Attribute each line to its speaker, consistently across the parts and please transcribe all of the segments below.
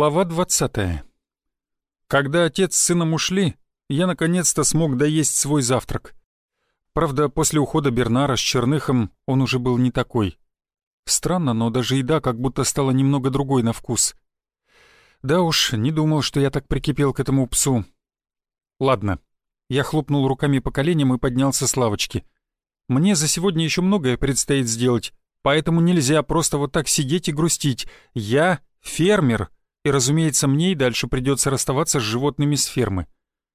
Speaker 1: Глава 20. Когда отец с сыном ушли, я наконец-то смог доесть свой завтрак. Правда, после ухода Бернара с Черныхом он уже был не такой. Странно, но даже еда как будто стала немного другой на вкус. Да уж, не думал, что я так прикипел к этому псу. Ладно. Я хлопнул руками по коленям и поднялся с лавочки. Мне за сегодня еще многое предстоит сделать, поэтому нельзя просто вот так сидеть и грустить. Я фермер — и, разумеется, мне и дальше придется расставаться с животными с фермы.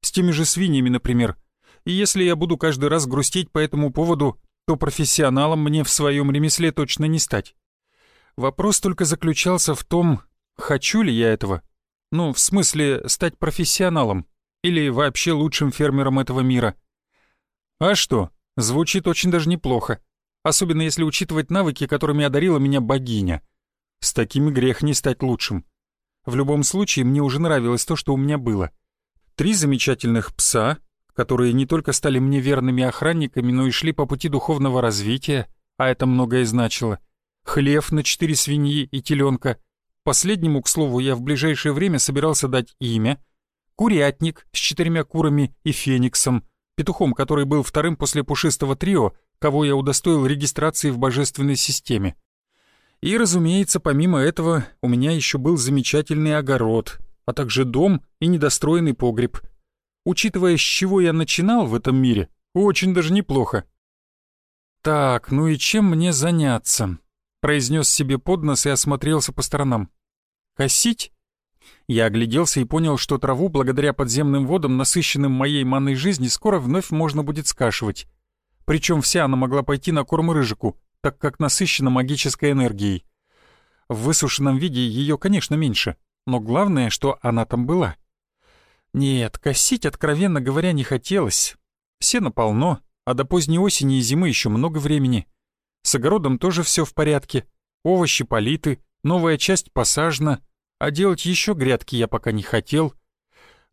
Speaker 1: С теми же свиньями, например. И если я буду каждый раз грустить по этому поводу, то профессионалом мне в своем ремесле точно не стать. Вопрос только заключался в том, хочу ли я этого. Ну, в смысле, стать профессионалом. Или вообще лучшим фермером этого мира. А что, звучит очень даже неплохо. Особенно если учитывать навыки, которыми одарила меня богиня. С такими грех не стать лучшим. В любом случае, мне уже нравилось то, что у меня было. Три замечательных пса, которые не только стали мне верными охранниками, но и шли по пути духовного развития, а это многое значило. Хлев на четыре свиньи и теленка. Последнему, к слову, я в ближайшее время собирался дать имя. Курятник с четырьмя курами и фениксом, петухом, который был вторым после пушистого трио, кого я удостоил регистрации в божественной системе. И, разумеется, помимо этого, у меня еще был замечательный огород, а также дом и недостроенный погреб. Учитывая, с чего я начинал в этом мире, очень даже неплохо. «Так, ну и чем мне заняться?» произнес себе под нос и осмотрелся по сторонам. «Косить?» Я огляделся и понял, что траву, благодаря подземным водам, насыщенным моей манной жизни, скоро вновь можно будет скашивать. Причем вся она могла пойти на корм рыжику, так как насыщена магической энергией. В высушенном виде ее, конечно, меньше, но главное, что она там была. Нет, косить, откровенно говоря, не хотелось. Сено полно, а до поздней осени и зимы еще много времени. С огородом тоже все в порядке. Овощи политы, новая часть посажена, а делать еще грядки я пока не хотел.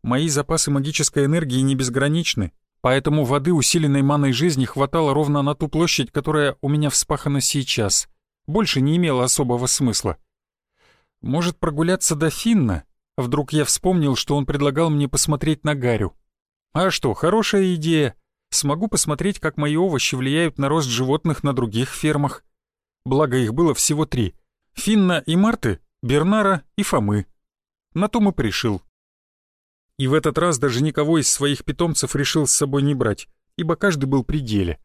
Speaker 1: Мои запасы магической энергии не безграничны, поэтому воды, усиленной маной жизни, хватало ровно на ту площадь, которая у меня вспахана сейчас. Больше не имело особого смысла. Может, прогуляться до Финна? Вдруг я вспомнил, что он предлагал мне посмотреть на Гарю. А что, хорошая идея. Смогу посмотреть, как мои овощи влияют на рост животных на других фермах. Благо их было всего три. Финна и Марты, Бернара и Фомы. На том и пришил и в этот раз даже никого из своих питомцев решил с собой не брать, ибо каждый был при деле.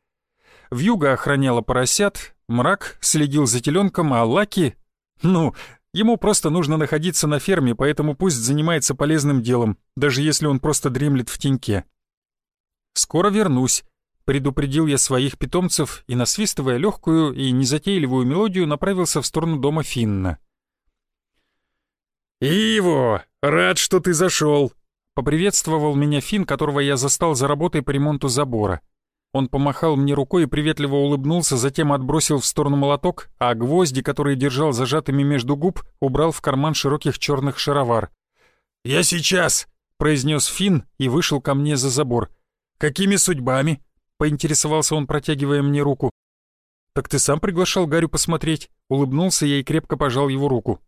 Speaker 1: Вьюга охраняла поросят, мрак следил за теленком, а Лаки... Ну, ему просто нужно находиться на ферме, поэтому пусть занимается полезным делом, даже если он просто дремлет в теньке. «Скоро вернусь», — предупредил я своих питомцев и, насвистывая легкую и незатейливую мелодию, направился в сторону дома Финна. «Иво, рад, что ты зашел», Поприветствовал меня Фин, которого я застал за работой по ремонту забора. Он помахал мне рукой и приветливо улыбнулся, затем отбросил в сторону молоток, а гвозди, которые держал зажатыми между губ, убрал в карман широких черных шаровар. «Я сейчас!» — произнес Фин и вышел ко мне за забор. «Какими судьбами?» — поинтересовался он, протягивая мне руку. «Так ты сам приглашал Гарю посмотреть?» — улыбнулся я и крепко пожал его руку.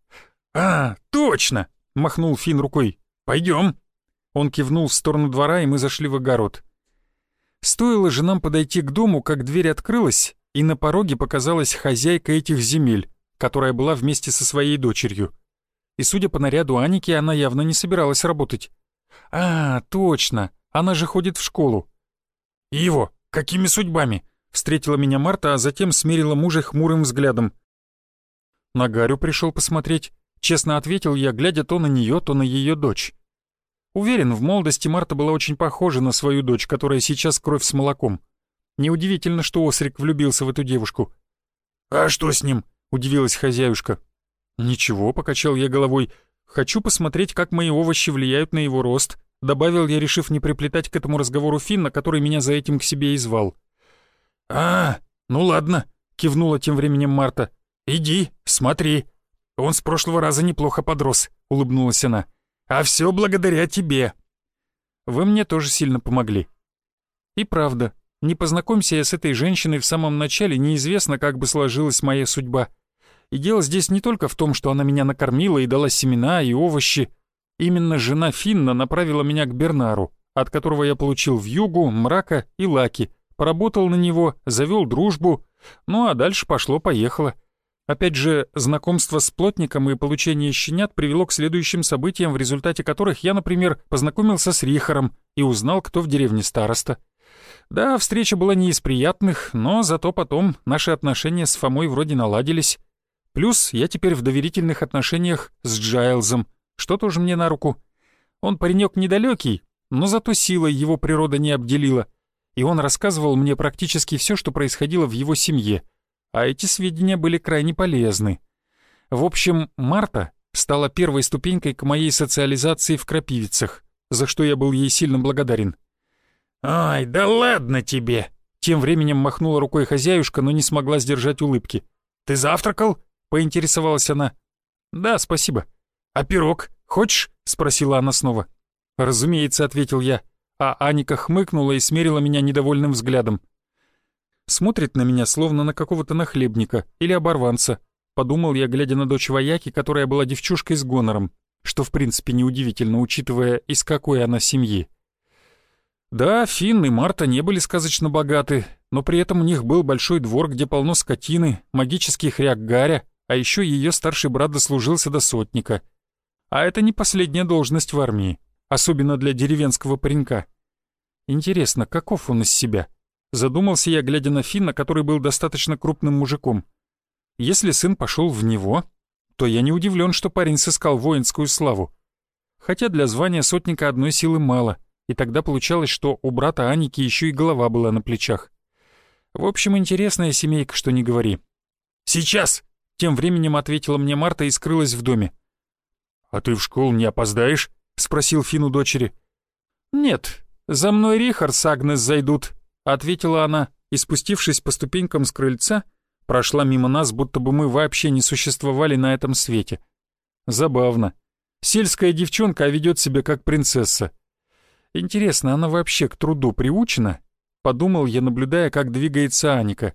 Speaker 1: «А, точно!» — махнул Фин рукой. «Пойдем!» Он кивнул в сторону двора, и мы зашли в огород. Стоило же нам подойти к дому, как дверь открылась, и на пороге показалась хозяйка этих земель, которая была вместе со своей дочерью. И судя по наряду Аники, она явно не собиралась работать. «А, точно, она же ходит в школу». «Его, какими судьбами?» — встретила меня Марта, а затем смерила мужа хмурым взглядом. «На Гарю пришел посмотреть», — честно ответил я, глядя то на нее, то на ее дочь. Уверен, в молодости Марта была очень похожа на свою дочь, которая сейчас кровь с молоком. Неудивительно, что Осрик влюбился в эту девушку. «А что с ним?» — удивилась хозяюшка. «Ничего», — покачал я головой. «Хочу посмотреть, как мои овощи влияют на его рост», — добавил я, решив не приплетать к этому разговору Финна, который меня за этим к себе и звал. «А, ну ладно», — кивнула тем временем Марта. «Иди, смотри. Он с прошлого раза неплохо подрос», — улыбнулась она. А все благодаря тебе. Вы мне тоже сильно помогли. И правда, не познакомься я с этой женщиной в самом начале, неизвестно, как бы сложилась моя судьба. И дело здесь не только в том, что она меня накормила и дала семена и овощи. Именно жена Финна направила меня к Бернару, от которого я получил вьюгу, мрака и лаки, поработал на него, завел дружбу, ну а дальше пошло-поехало. Опять же, знакомство с плотником и получение щенят привело к следующим событиям, в результате которых я, например, познакомился с Рихаром и узнал, кто в деревне староста. Да, встреча была не из приятных, но зато потом наши отношения с Фомой вроде наладились. Плюс я теперь в доверительных отношениях с Джайлзом, что тоже мне на руку. Он паренек недалекий, но зато силой его природа не обделила. И он рассказывал мне практически все, что происходило в его семье. А эти сведения были крайне полезны. В общем, Марта стала первой ступенькой к моей социализации в Крапивицах, за что я был ей сильно благодарен. «Ай, да ладно тебе!» Тем временем махнула рукой хозяюшка, но не смогла сдержать улыбки. «Ты завтракал?» — поинтересовалась она. «Да, спасибо». «А пирог хочешь?» — спросила она снова. «Разумеется», — ответил я, а Аника хмыкнула и смерила меня недовольным взглядом. Смотрит на меня, словно на какого-то нахлебника или оборванца. Подумал я, глядя на дочь вояки, которая была девчушкой с гонором, что в принципе неудивительно, учитывая, из какой она семьи. Да, Финн и Марта не были сказочно богаты, но при этом у них был большой двор, где полно скотины, магический хряк Гаря, а еще ее старший брат дослужился до сотника. А это не последняя должность в армии, особенно для деревенского паренька. Интересно, каков он из себя? Задумался я, глядя на Финна, который был достаточно крупным мужиком. Если сын пошел в него, то я не удивлен, что парень сыскал воинскую славу. Хотя для звания сотника одной силы мало — и тогда получалось, что у брата Аники еще и голова была на плечах. В общем, интересная семейка, что не говори. «Сейчас!» — тем временем ответила мне Марта и скрылась в доме. «А ты в школу не опоздаешь?» — спросил Фину дочери. «Нет, за мной Рихард с Агнес зайдут», — ответила она, и, спустившись по ступенькам с крыльца, прошла мимо нас, будто бы мы вообще не существовали на этом свете. Забавно. Сельская девчонка, а ведет себя как принцесса. Интересно, она вообще к труду приучена? Подумал я, наблюдая, как двигается Аника.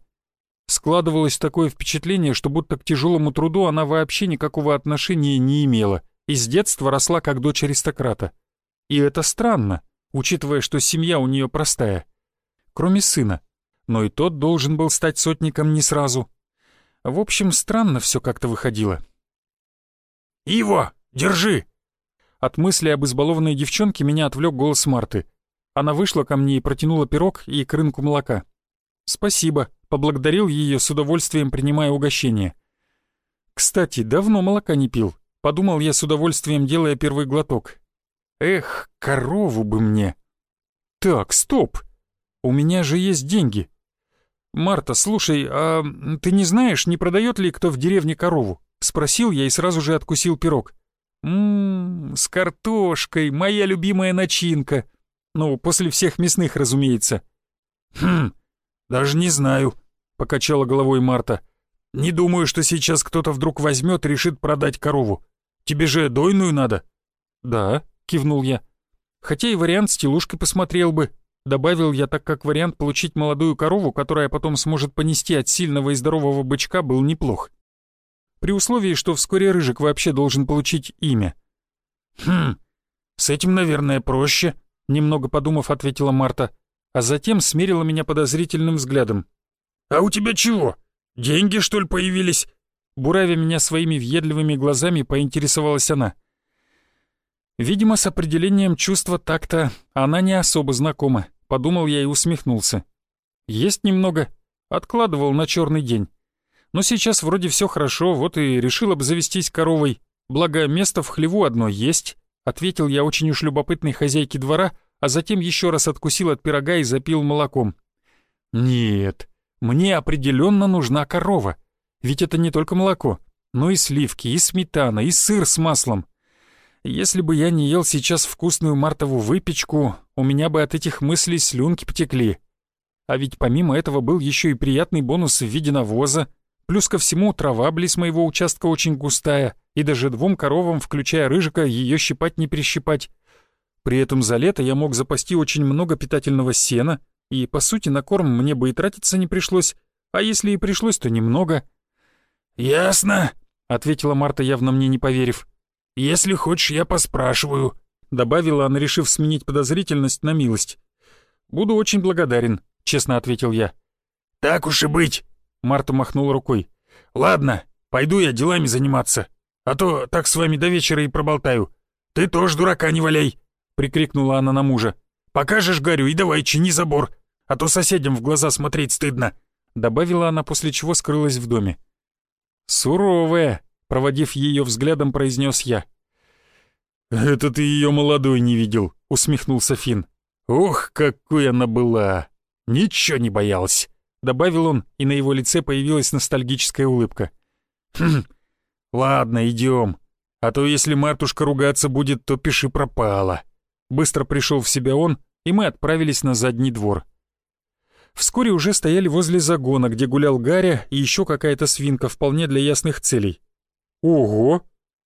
Speaker 1: Складывалось такое впечатление, что будто к тяжелому труду она вообще никакого отношения не имела и с детства росла как дочь аристократа. И это странно, учитывая, что семья у нее простая. Кроме сына. Но и тот должен был стать сотником не сразу. В общем, странно все как-то выходило. «Иво, держи!» От мысли об избалованной девчонке меня отвлек голос Марты. Она вышла ко мне и протянула пирог и крынку молока. «Спасибо», — поблагодарил ее с удовольствием, принимая угощение. «Кстати, давно молока не пил», — подумал я с удовольствием, делая первый глоток. «Эх, корову бы мне!» «Так, стоп! У меня же есть деньги!» «Марта, слушай, а ты не знаешь, не продает ли кто в деревне корову?» — спросил я и сразу же откусил пирог. Ммм, с картошкой, моя любимая начинка. Ну, после всех мясных, разумеется. Хм, даже не знаю, покачала головой Марта. Не думаю, что сейчас кто-то вдруг возьмет и решит продать корову. Тебе же дойную надо. Да, кивнул я. Хотя и вариант с телушкой посмотрел бы. Добавил я, так как вариант получить молодую корову, которая потом сможет понести от сильного и здорового бычка, был неплох при условии, что вскоре Рыжик вообще должен получить имя. «Хм, с этим, наверное, проще», — немного подумав, ответила Марта, а затем смерила меня подозрительным взглядом. «А у тебя чего? Деньги, что ли, появились?» Буравя меня своими въедливыми глазами, поинтересовалась она. Видимо, с определением чувства такта она не особо знакома, подумал я и усмехнулся. Есть немного, откладывал на черный день. Но сейчас вроде все хорошо, вот и решил обзавестись коровой. Благо, место в хлеву одно есть, ответил я очень уж любопытной хозяйке двора, а затем еще раз откусил от пирога и запил молоком. Нет, мне определенно нужна корова. Ведь это не только молоко, но и сливки, и сметана, и сыр с маслом. Если бы я не ел сейчас вкусную мартову выпечку, у меня бы от этих мыслей слюнки потекли. А ведь помимо этого был еще и приятный бонус в виде навоза, Плюс ко всему, трава близ моего участка очень густая, и даже двум коровам, включая рыжика, ее щипать не перещипать. При этом за лето я мог запасти очень много питательного сена, и, по сути, на корм мне бы и тратиться не пришлось, а если и пришлось, то немного.
Speaker 2: «Ясно», — ответила Марта, явно мне не поверив. «Если хочешь, я поспрашиваю», — добавила она, решив сменить подозрительность на милость.
Speaker 1: «Буду очень благодарен», — честно ответил я.
Speaker 2: «Так уж и быть», — Марта махнула рукой. «Ладно, пойду я делами заниматься, а то так с вами до вечера и проболтаю. Ты тоже дурака не валяй», — прикрикнула она на мужа. «Покажешь, горю, и давай чини забор, а то соседям в глаза смотреть стыдно», — добавила она, после чего скрылась в доме.
Speaker 1: «Суровая», — проводив ее взглядом, произнес я.
Speaker 2: «Это ты ее молодой не видел», — усмехнулся Финн. «Ох, какой она была! Ничего не боялась!» Добавил он, и на его лице появилась ностальгическая улыбка. «Хм, ладно, идем. А то если матушка ругаться будет, то пиши пропала». Быстро пришел в себя он, и мы отправились на задний двор. Вскоре уже стояли возле загона, где гулял Гаря и еще какая-то свинка вполне для ясных целей. «Ого!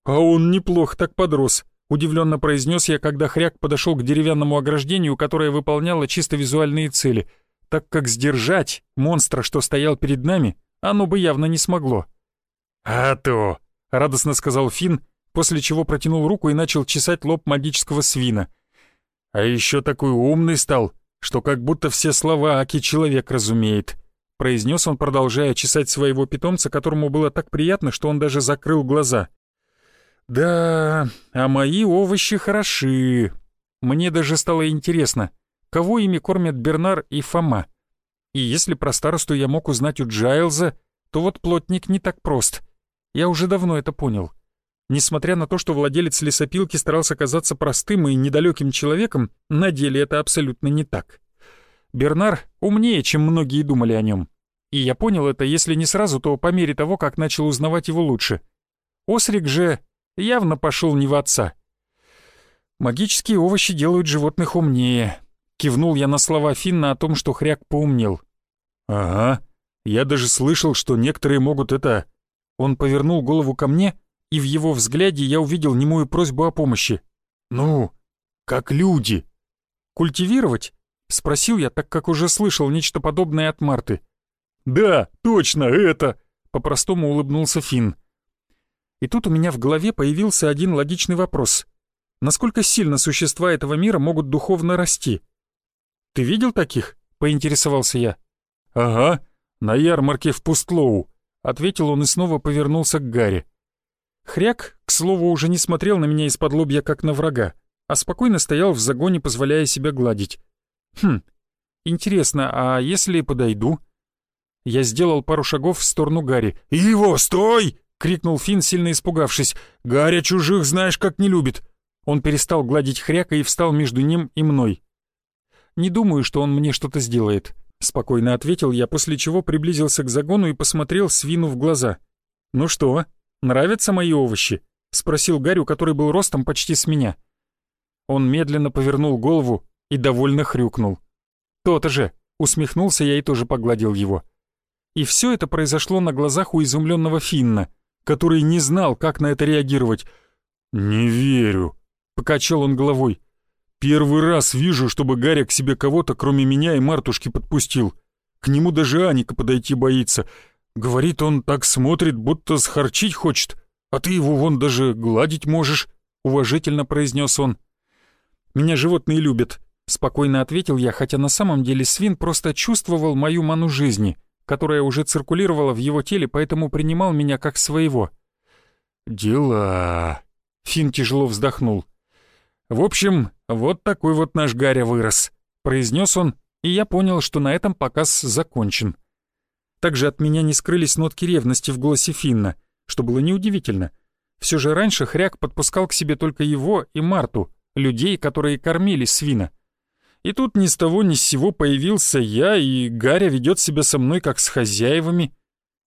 Speaker 2: А он неплохо так подрос», — удивленно произнес я, когда хряк подошел к деревянному ограждению, которое выполняло чисто визуальные цели, так как сдержать монстра, что стоял перед нами, оно бы явно не смогло. «А то!» — радостно сказал Финн, после чего протянул руку и начал чесать лоб магического свина. «А еще такой умный стал, что как будто все слова Аки человек разумеет», — произнес он, продолжая чесать своего питомца, которому было так приятно, что он даже закрыл глаза. Да, а мои овощи хороши. Мне даже стало интересно, кого ими кормят Бернар и Фома. И если про старосту я мог узнать у Джайлза, то вот плотник не так прост. Я уже давно это понял. Несмотря на то, что владелец лесопилки старался казаться простым и недалеким человеком, на деле это абсолютно не так. Бернар умнее, чем многие думали о нем. И я понял это, если не сразу, то по мере того, как начал узнавать его лучше. Осрик же явно пошел не в отца. «Магические овощи делают животных умнее», — кивнул я на слова Финна о том, что хряк поумнел.
Speaker 1: «Ага, я даже слышал, что некоторые могут это...» Он повернул голову ко мне, и в его взгляде я увидел немую просьбу о помощи. «Ну, как люди». «Культивировать?» — спросил я, так как уже слышал нечто подобное от Марты.
Speaker 2: «Да, точно, это...» — по-простому улыбнулся Финн.
Speaker 1: И тут у меня в голове появился один логичный вопрос. Насколько сильно существа этого мира могут духовно расти? «Ты видел таких?» — поинтересовался я.
Speaker 2: «Ага, на ярмарке в Пустлоу», — ответил он и снова повернулся к Гарри.
Speaker 1: Хряк, к слову, уже не смотрел на меня из-под лобья, как на врага, а спокойно стоял в загоне, позволяя себя гладить. «Хм, интересно, а если подойду?» Я сделал пару шагов в сторону Гарри.
Speaker 2: «Его, стой!» — крикнул Финн, сильно испугавшись. «Гаря чужих знаешь, как не любит!»
Speaker 1: Он перестал гладить хряка и встал между ним и мной. «Не думаю, что он мне что-то сделает», — спокойно ответил я, после чего приблизился к загону и посмотрел свину в глаза. «Ну что, нравятся мои овощи?» — спросил Гарю, который был ростом почти с меня. Он медленно повернул голову и довольно хрюкнул. «То-то же!» — усмехнулся я и тоже погладил его. И все это произошло на глазах у изумленного Финна — который не знал, как на это реагировать.
Speaker 2: «Не верю», — покачал он головой. «Первый раз вижу, чтобы Гарри к себе кого-то, кроме меня и Мартушки, подпустил. К нему даже Аника подойти боится. Говорит, он так смотрит, будто схарчить хочет, а ты его вон даже гладить можешь», — уважительно произнес он.
Speaker 1: «Меня животные любят», — спокойно ответил я, хотя на самом деле свин просто чувствовал мою ману жизни — которая уже циркулировала в его теле, поэтому принимал меня как своего.
Speaker 2: «Дела...» — Финн тяжело вздохнул.
Speaker 1: «В общем, вот такой вот наш Гаря вырос», — произнес он, и я понял, что на этом показ закончен. Также от меня не скрылись нотки ревности в голосе Финна, что было неудивительно. Все же раньше Хряк подпускал к себе только его и Марту, людей, которые кормили свина. И тут ни с того ни с сего появился я, и Гаря ведет себя со мной как с хозяевами.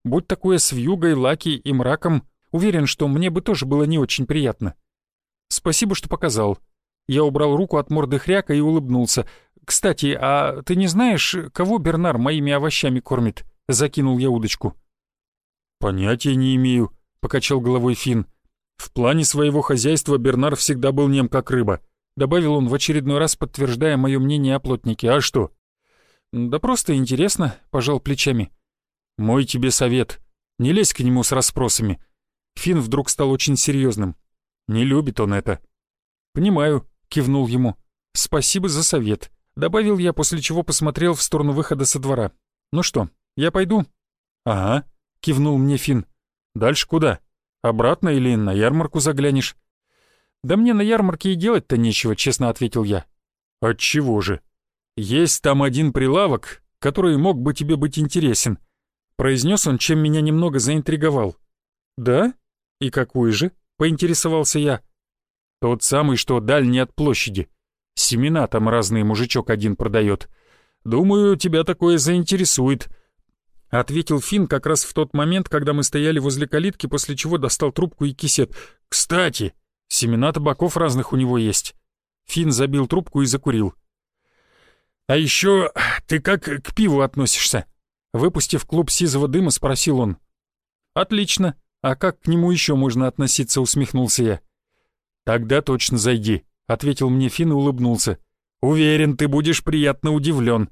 Speaker 1: Будь такое с вьюгой, лаки и мраком, уверен, что мне бы тоже было не очень приятно. Спасибо, что показал. Я убрал руку от морды хряка и улыбнулся. «Кстати, а ты не знаешь, кого Бернар моими овощами кормит?» Закинул я удочку.
Speaker 2: «Понятия не имею», — покачал головой Финн. «В плане своего хозяйства Бернар всегда был нем как рыба. Добавил он в очередной раз, подтверждая мое мнение о плотнике. «А что?»
Speaker 1: «Да просто интересно», — пожал плечами.
Speaker 2: «Мой тебе совет.
Speaker 1: Не лезь к нему с расспросами. Финн вдруг стал очень серьезным. Не любит он это. «Понимаю», — кивнул ему. «Спасибо за совет», — добавил я, после чего посмотрел в сторону выхода со двора. «Ну что, я пойду?» «Ага», — кивнул мне Финн. «Дальше куда? Обратно или на ярмарку заглянешь?» «Да мне на ярмарке и делать-то нечего», — честно ответил я. «Отчего же? Есть там один прилавок, который мог бы тебе быть интересен», — произнес он, чем меня немного заинтриговал. «Да? И какой же?» — поинтересовался я. «Тот самый, что дальний от площади. Семена там разные мужичок один продает. Думаю, тебя такое заинтересует», — ответил Финн как раз в тот момент, когда мы стояли возле калитки, после чего достал трубку и кисет. «Кстати, семена табаков разных у него есть». Финн забил трубку и закурил. «А еще ты как к пиву относишься?» Выпустив клуб сизого дыма, спросил он. «Отлично. А как к нему еще можно относиться?» — усмехнулся я. «Тогда точно зайди», — ответил мне Финн и улыбнулся. «Уверен, ты будешь приятно удивлен».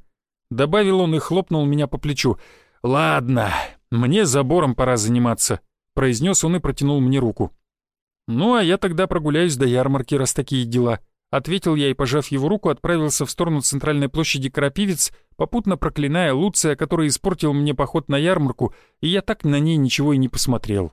Speaker 1: Добавил он и хлопнул меня по плечу. «Ладно, мне забором пора заниматься», — произнес он и протянул мне руку. «Ну, а я тогда прогуляюсь до ярмарки, раз такие дела», Ответил я и, пожав его руку, отправился в сторону центральной площади Крапивец, попутно проклиная Луция, который испортил мне поход на ярмарку, и я так на ней ничего и не посмотрел.